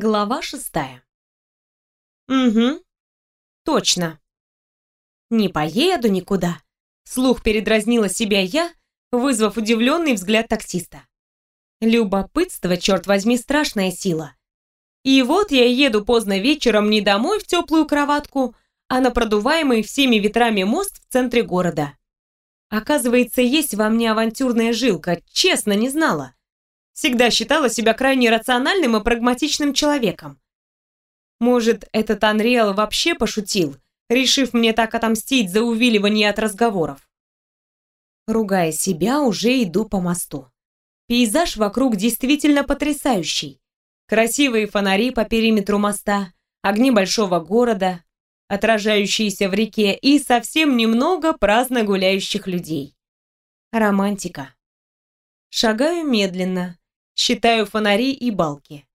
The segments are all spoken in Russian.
Глава шестая. Угу, точно. Не поеду никуда. Слух передразнила себя я, вызвав удивленный взгляд таксиста. Любопытство, черт возьми, страшная сила. И вот я еду поздно вечером не домой в теплую кроватку, а на продуваемый всеми ветрами мост в центре города. Оказывается, есть во мне авантюрная жилка, честно не знала. Всегда считала себя крайне рациональным и прагматичным человеком. Может, этот Анриэл вообще пошутил, решив мне так отомстить за увиливание от разговоров. Ругая себя, уже иду по мосту. Пейзаж вокруг действительно потрясающий. Красивые фонари по периметру моста, огни большого города, отражающиеся в реке и совсем немного праздно гуляющих людей. Романтика. Шагаю медленно, считаю фонари и балки.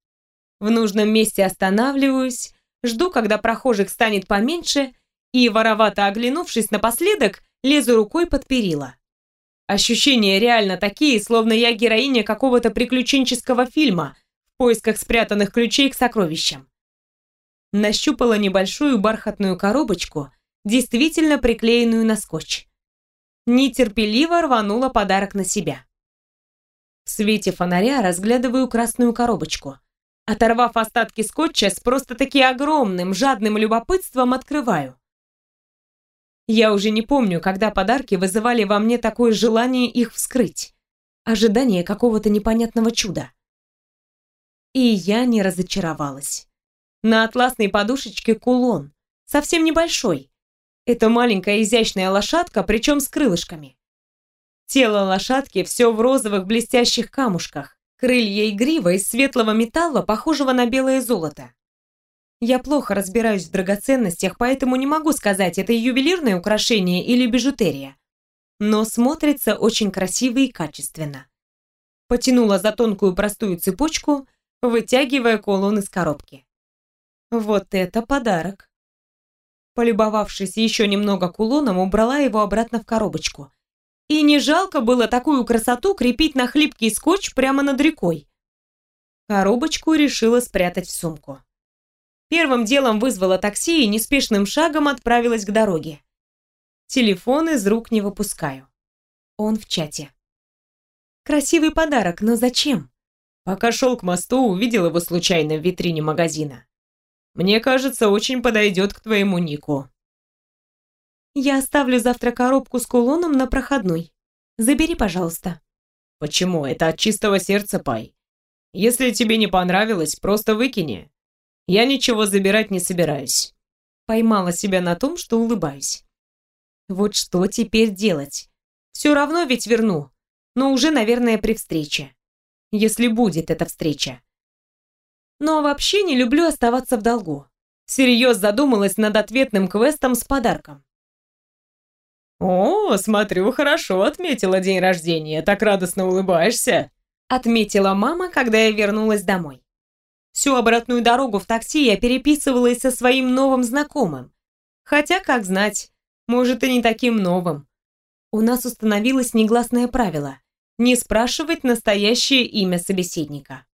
В нужном месте останавливаюсь, жду, когда прохожих станет поменьше, и, воровато оглянувшись напоследок, лезу рукой под перила. Ощущения реально такие, словно я героиня какого-то приключенческого фильма в поисках спрятанных ключей к сокровищам. Нащупала небольшую бархатную коробочку, действительно приклеенную на скотч. Нетерпеливо рванула подарок на себя. В свете фонаря разглядываю красную коробочку. Оторвав остатки скотча, с просто-таки огромным, жадным любопытством открываю. Я уже не помню, когда подарки вызывали во мне такое желание их вскрыть. Ожидание какого-то непонятного чуда. И я не разочаровалась. На атласной подушечке кулон. Совсем небольшой. Это маленькая изящная лошадка, причем с крылышками. Тело лошадки все в розовых блестящих камушках, крылья и грива из светлого металла, похожего на белое золото. Я плохо разбираюсь в драгоценностях, поэтому не могу сказать, это ювелирное украшение или бижутерия. Но смотрится очень красиво и качественно. Потянула за тонкую простую цепочку, вытягивая кулон из коробки. Вот это подарок. Полюбовавшись еще немного кулоном, убрала его обратно в коробочку – и не жалко было такую красоту крепить на хлипкий скотч прямо над рекой. Коробочку решила спрятать в сумку. Первым делом вызвала такси и неспешным шагом отправилась к дороге. Телефон из рук не выпускаю. Он в чате. Красивый подарок, но зачем? Пока шел к мосту, увидел его случайно в витрине магазина. Мне кажется, очень подойдет к твоему нику. Я оставлю завтра коробку с кулоном на проходной. Забери, пожалуйста. Почему? Это от чистого сердца, Пай. Если тебе не понравилось, просто выкини. Я ничего забирать не собираюсь. Поймала себя на том, что улыбаюсь. Вот что теперь делать? Все равно ведь верну. Но уже, наверное, при встрече. Если будет эта встреча. Но вообще не люблю оставаться в долгу. Всерьез задумалась над ответным квестом с подарком. «О, смотрю, хорошо отметила день рождения, так радостно улыбаешься!» Отметила мама, когда я вернулась домой. Всю обратную дорогу в такси я переписывалась со своим новым знакомым. Хотя, как знать, может и не таким новым. У нас установилось негласное правило – не спрашивать настоящее имя собеседника.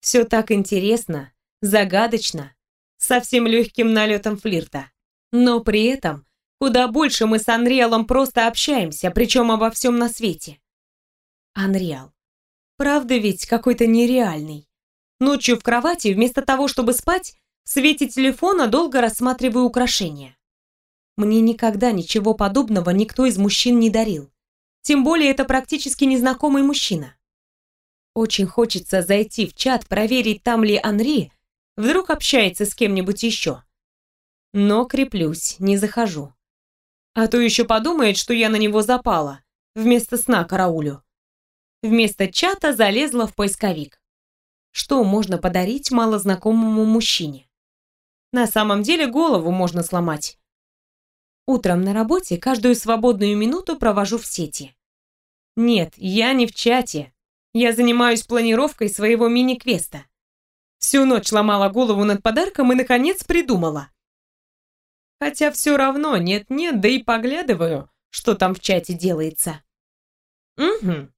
Все так интересно, загадочно, совсем легким налетом флирта. Но при этом Куда больше мы с Анриалом просто общаемся, причем обо всем на свете. Анриал. Правда ведь какой-то нереальный. Ночью в кровати, вместо того, чтобы спать, в свете телефона долго рассматриваю украшения. Мне никогда ничего подобного никто из мужчин не дарил. Тем более это практически незнакомый мужчина. Очень хочется зайти в чат, проверить, там ли Анри, вдруг общается с кем-нибудь еще. Но креплюсь, не захожу. А то еще подумает, что я на него запала, вместо сна караулю. Вместо чата залезла в поисковик. Что можно подарить малознакомому мужчине? На самом деле голову можно сломать. Утром на работе каждую свободную минуту провожу в сети. Нет, я не в чате. Я занимаюсь планировкой своего мини-квеста. Всю ночь ломала голову над подарком и, наконец, придумала. Хотя все равно нет-нет, да и поглядываю, что там в чате делается. Угу.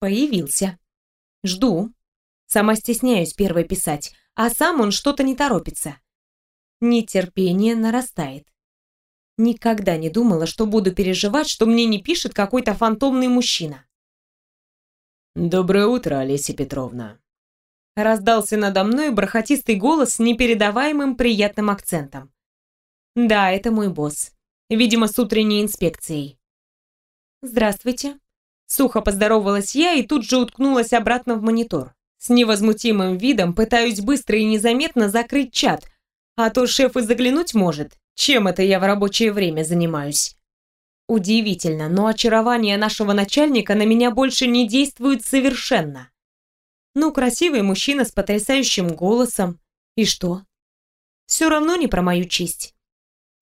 Появился. Жду. Сама стесняюсь первой писать, а сам он что-то не торопится. Нетерпение нарастает. Никогда не думала, что буду переживать, что мне не пишет какой-то фантомный мужчина. «Доброе утро, Олеся Петровна», Раздался надо мной бархатистый голос с непередаваемым приятным акцентом. Да, это мой босс. Видимо, с утренней инспекцией. Здравствуйте. Сухо поздоровалась я и тут же уткнулась обратно в монитор. С невозмутимым видом пытаюсь быстро и незаметно закрыть чат, а то шеф и заглянуть может, чем это я в рабочее время занимаюсь. Удивительно, но очарование нашего начальника на меня больше не действует совершенно. Ну, красивый мужчина с потрясающим голосом. И что? Все равно не про мою честь.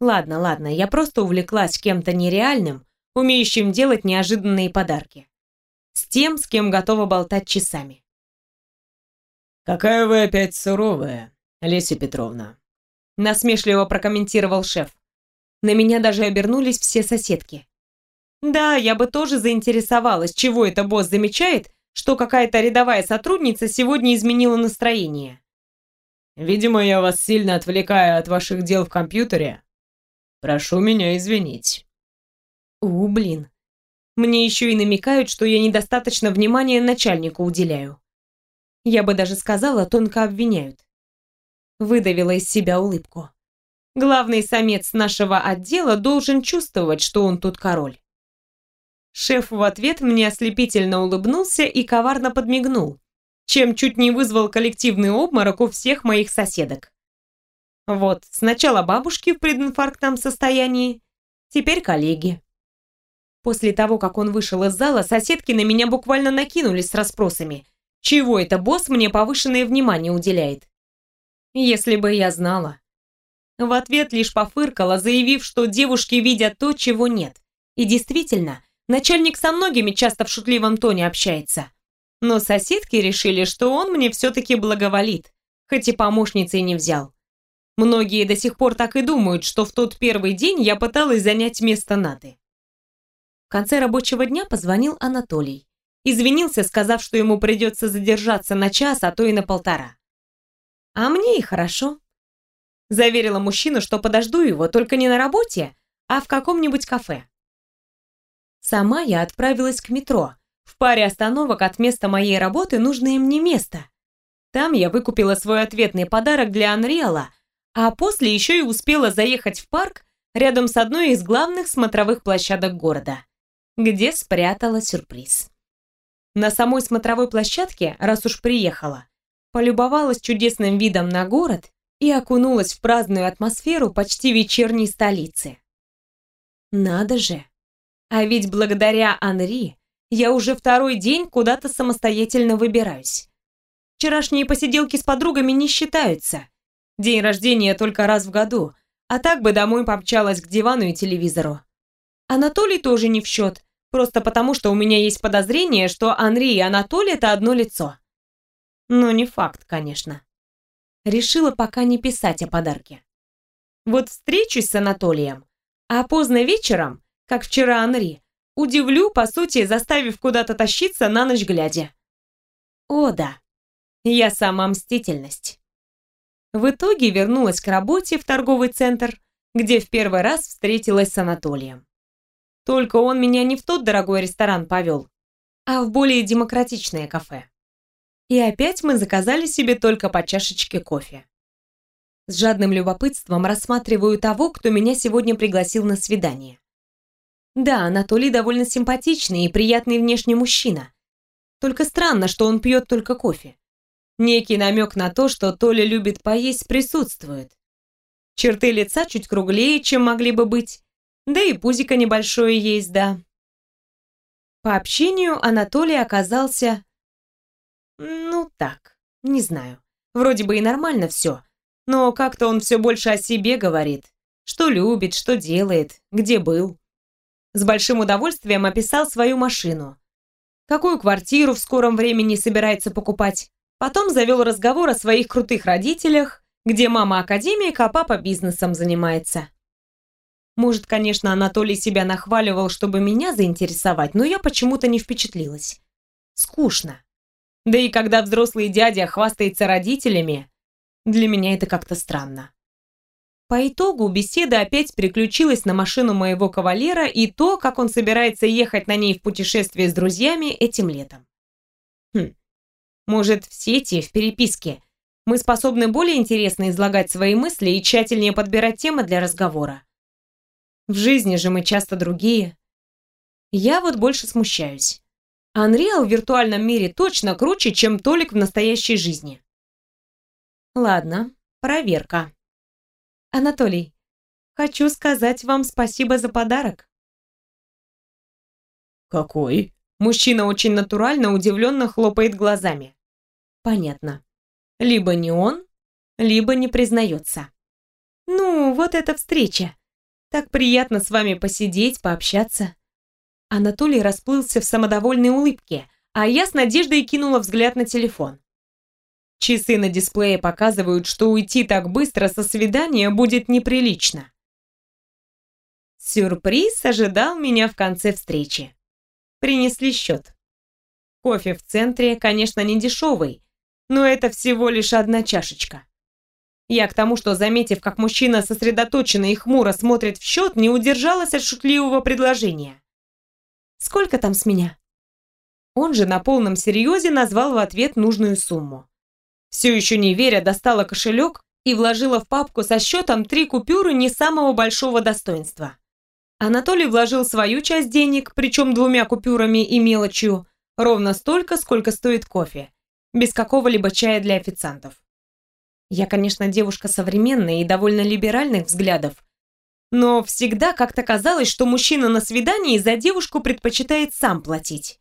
Ладно, ладно, я просто увлеклась кем-то нереальным, умеющим делать неожиданные подарки. С тем, с кем готова болтать часами. «Какая вы опять суровая, Леся Петровна», насмешливо прокомментировал шеф. На меня даже обернулись все соседки. Да, я бы тоже заинтересовалась, чего это босс замечает, что какая-то рядовая сотрудница сегодня изменила настроение. Видимо, я вас сильно отвлекаю от ваших дел в компьютере. Прошу меня извинить. У, блин. Мне еще и намекают, что я недостаточно внимания начальнику уделяю. Я бы даже сказала, тонко обвиняют. Выдавила из себя улыбку. Главный самец нашего отдела должен чувствовать, что он тут король. Шеф в ответ мне ослепительно улыбнулся и коварно подмигнул, чем чуть не вызвал коллективный обморок у всех моих соседок. Вот, сначала бабушки в прединфарктном состоянии, теперь коллеги. После того, как он вышел из зала, соседки на меня буквально накинулись с расспросами. Чего это босс мне повышенное внимание уделяет? Если бы я знала. В ответ лишь пофыркала, заявив, что девушки видят то, чего нет. И действительно, Начальник со многими часто в шутливом тоне общается. Но соседки решили, что он мне все-таки благоволит, хоть и помощницей не взял. Многие до сих пор так и думают, что в тот первый день я пыталась занять место Наты. В конце рабочего дня позвонил Анатолий. Извинился, сказав, что ему придется задержаться на час, а то и на полтора. А мне и хорошо. Заверила мужчину, что подожду его только не на работе, а в каком-нибудь кафе. Сама я отправилась к метро. В паре остановок от места моей работы нужное мне место. Там я выкупила свой ответный подарок для Анриала, а после еще и успела заехать в парк рядом с одной из главных смотровых площадок города, где спрятала сюрприз. На самой смотровой площадке, раз уж приехала, полюбовалась чудесным видом на город и окунулась в праздную атмосферу почти вечерней столицы. Надо же! А ведь благодаря Анри я уже второй день куда-то самостоятельно выбираюсь. Вчерашние посиделки с подругами не считаются. День рождения только раз в году, а так бы домой помчалась к дивану и телевизору. Анатолий тоже не в счет, просто потому что у меня есть подозрение, что Анри и Анатолий это одно лицо. Но не факт, конечно. Решила пока не писать о подарке. Вот встречусь с Анатолием, а поздно вечером как вчера Анри. Удивлю, по сути, заставив куда-то тащиться на ночь глядя. О да, я сама мстительность. В итоге вернулась к работе в торговый центр, где в первый раз встретилась с Анатолием. Только он меня не в тот дорогой ресторан повел, а в более демократичное кафе. И опять мы заказали себе только по чашечке кофе. С жадным любопытством рассматриваю того, кто меня сегодня пригласил на свидание. Да, Анатолий довольно симпатичный и приятный внешний мужчина. Только странно, что он пьет только кофе. Некий намек на то, что Толя любит поесть, присутствует. Черты лица чуть круглее, чем могли бы быть. Да и пузико небольшое есть, да. По общению Анатолий оказался... Ну так, не знаю. Вроде бы и нормально все. Но как-то он все больше о себе говорит. Что любит, что делает, где был. С большим удовольствием описал свою машину. Какую квартиру в скором времени собирается покупать. Потом завел разговор о своих крутых родителях, где мама академик, а папа бизнесом занимается. Может, конечно, Анатолий себя нахваливал, чтобы меня заинтересовать, но я почему-то не впечатлилась. Скучно. Да и когда взрослый дядя хвастается родителями, для меня это как-то странно. По итогу беседа опять переключилась на машину моего кавалера и то, как он собирается ехать на ней в путешествие с друзьями этим летом. Хм, может, в сети, в переписке мы способны более интересно излагать свои мысли и тщательнее подбирать темы для разговора. В жизни же мы часто другие. Я вот больше смущаюсь. Unreal в виртуальном мире точно круче, чем Толик в настоящей жизни. Ладно, проверка. Анатолий, хочу сказать вам спасибо за подарок. Какой? Мужчина очень натурально, удивленно хлопает глазами. Понятно. Либо не он, либо не признается. Ну, вот эта встреча. Так приятно с вами посидеть, пообщаться. Анатолий расплылся в самодовольной улыбке, а я с надеждой кинула взгляд на телефон. Часы на дисплее показывают, что уйти так быстро со свидания будет неприлично. Сюрприз ожидал меня в конце встречи. Принесли счет. Кофе в центре, конечно, не дешевый, но это всего лишь одна чашечка. Я к тому, что, заметив, как мужчина сосредоточенно и хмуро смотрит в счет, не удержалась от шутливого предложения. «Сколько там с меня?» Он же на полном серьезе назвал в ответ нужную сумму. Все еще не веря, достала кошелек и вложила в папку со счетом три купюры не самого большого достоинства. Анатолий вложил свою часть денег, причем двумя купюрами и мелочью, ровно столько, сколько стоит кофе без какого-либо чая для официантов. Я, конечно, девушка современная и довольно либеральных взглядов, но всегда как-то казалось, что мужчина на свидании за девушку предпочитает сам платить.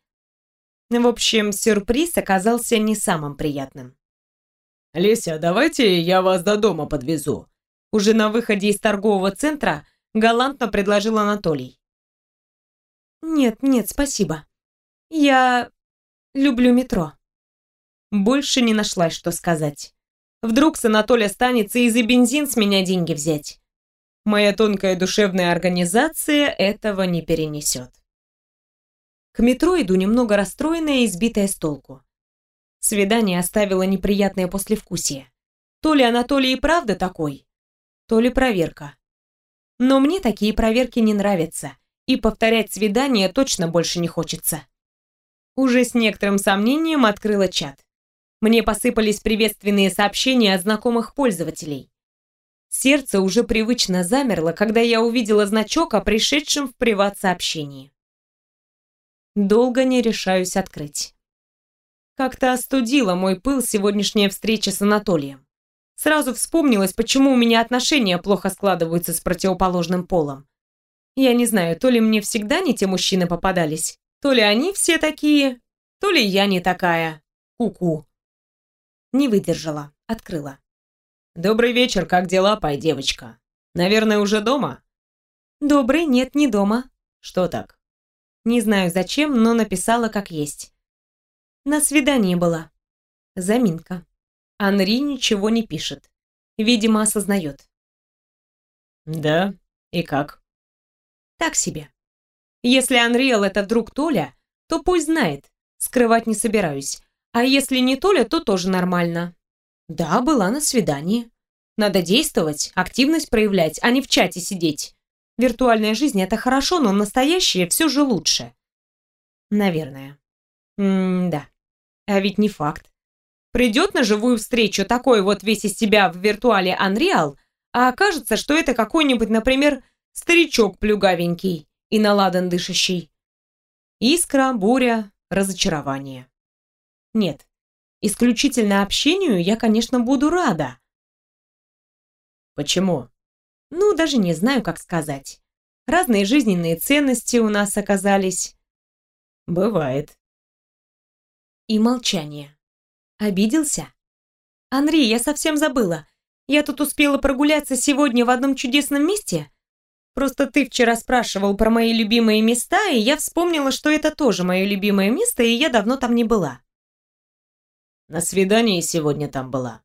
В общем, сюрприз оказался не самым приятным. «Леся, давайте я вас до дома подвезу». Уже на выходе из торгового центра галантно предложил Анатолий. «Нет, нет, спасибо. Я люблю метро». Больше не нашлась, что сказать. Вдруг с Анатолия станется и за бензин с меня деньги взять. Моя тонкая душевная организация этого не перенесет. К метро иду немного расстроенная и сбитая с толку. Свидание оставило неприятное послевкусие. То ли Анатолий и правда такой, то ли проверка. Но мне такие проверки не нравятся, и повторять свидание точно больше не хочется. Уже с некоторым сомнением открыла чат. Мне посыпались приветственные сообщения от знакомых пользователей. Сердце уже привычно замерло, когда я увидела значок о пришедшем в приват-сообщении. Долго не решаюсь открыть. Как-то остудила мой пыл сегодняшняя встреча с Анатолием. Сразу вспомнилось, почему у меня отношения плохо складываются с противоположным полом. Я не знаю, то ли мне всегда не те мужчины попадались, то ли они все такие, то ли я не такая. Ку-ку. Не выдержала, открыла. «Добрый вечер, как дела, пай, девочка? Наверное, уже дома?» «Добрый, нет, не дома». «Что так?» Не знаю зачем, но написала как есть. На свидании была. Заминка. Анри ничего не пишет. Видимо, осознает. «Да? И как?» «Так себе. Если Анриэл это друг Толя, то пусть знает. Скрывать не собираюсь. А если не Толя, то тоже нормально. Да, была на свидании. Надо действовать, активность проявлять, а не в чате сидеть. Виртуальная жизнь это хорошо, но настоящее все же лучше. Наверное. М-да. А ведь не факт. Придет на живую встречу такой вот весь из себя в виртуале Unreal, а окажется, что это какой-нибудь, например, старичок плюгавенький и наладан дышащий. Искра, буря, разочарование. Нет, исключительно общению я, конечно, буду рада. Почему? Ну, даже не знаю, как сказать. Разные жизненные ценности у нас оказались. Бывает. И молчание. Обиделся? Анри, я совсем забыла. Я тут успела прогуляться сегодня в одном чудесном месте. Просто ты вчера спрашивал про мои любимые места, и я вспомнила, что это тоже мое любимое место, и я давно там не была. На свидании сегодня там была.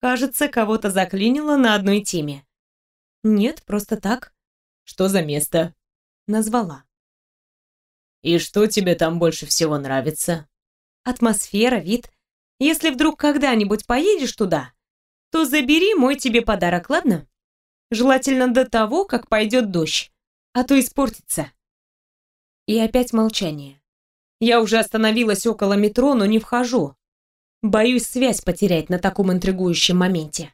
Кажется, кого-то заклинило на одной теме. Нет, просто так. Что за место? Назвала. И что тебе там больше всего нравится? атмосфера, вид. Если вдруг когда-нибудь поедешь туда, то забери мой тебе подарок, ладно? Желательно до того, как пойдет дождь, а то испортится. И опять молчание. Я уже остановилась около метро, но не вхожу. Боюсь связь потерять на таком интригующем моменте.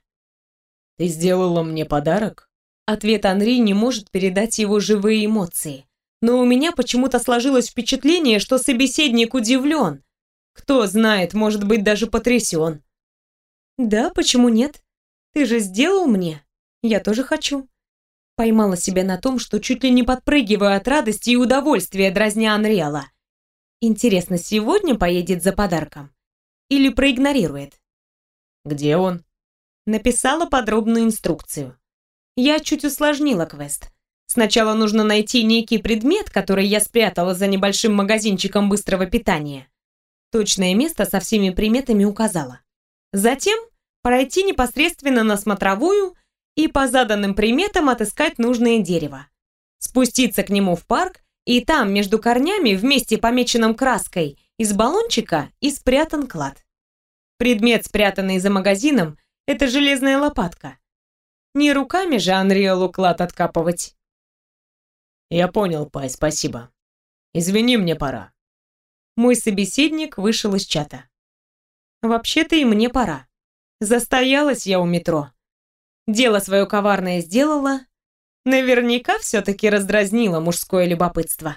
«Ты сделала мне подарок?» Ответ Анри не может передать его живые эмоции. Но у меня почему-то сложилось впечатление, что собеседник удивлен. Кто знает, может быть, даже потрясен. «Да, почему нет? Ты же сделал мне. Я тоже хочу». Поймала себя на том, что чуть ли не подпрыгиваю от радости и удовольствия, дразня Анриэла. Интересно, сегодня поедет за подарком? Или проигнорирует? «Где он?» Написала подробную инструкцию. Я чуть усложнила квест. Сначала нужно найти некий предмет, который я спрятала за небольшим магазинчиком быстрого питания. Точное место со всеми приметами указала. Затем пройти непосредственно на смотровую и по заданным приметам отыскать нужное дерево. Спуститься к нему в парк, и там, между корнями, вместе помеченным краской, из баллончика и спрятан клад. Предмет, спрятанный за магазином, это железная лопатка. Не руками же Анриэлу клад откапывать. Я понял, Пай, спасибо. Извини, мне пора. Мой собеседник вышел из чата. Вообще-то и мне пора. Застоялась я у метро. Дело свое коварное сделала. Наверняка все-таки раздразнила мужское любопытство.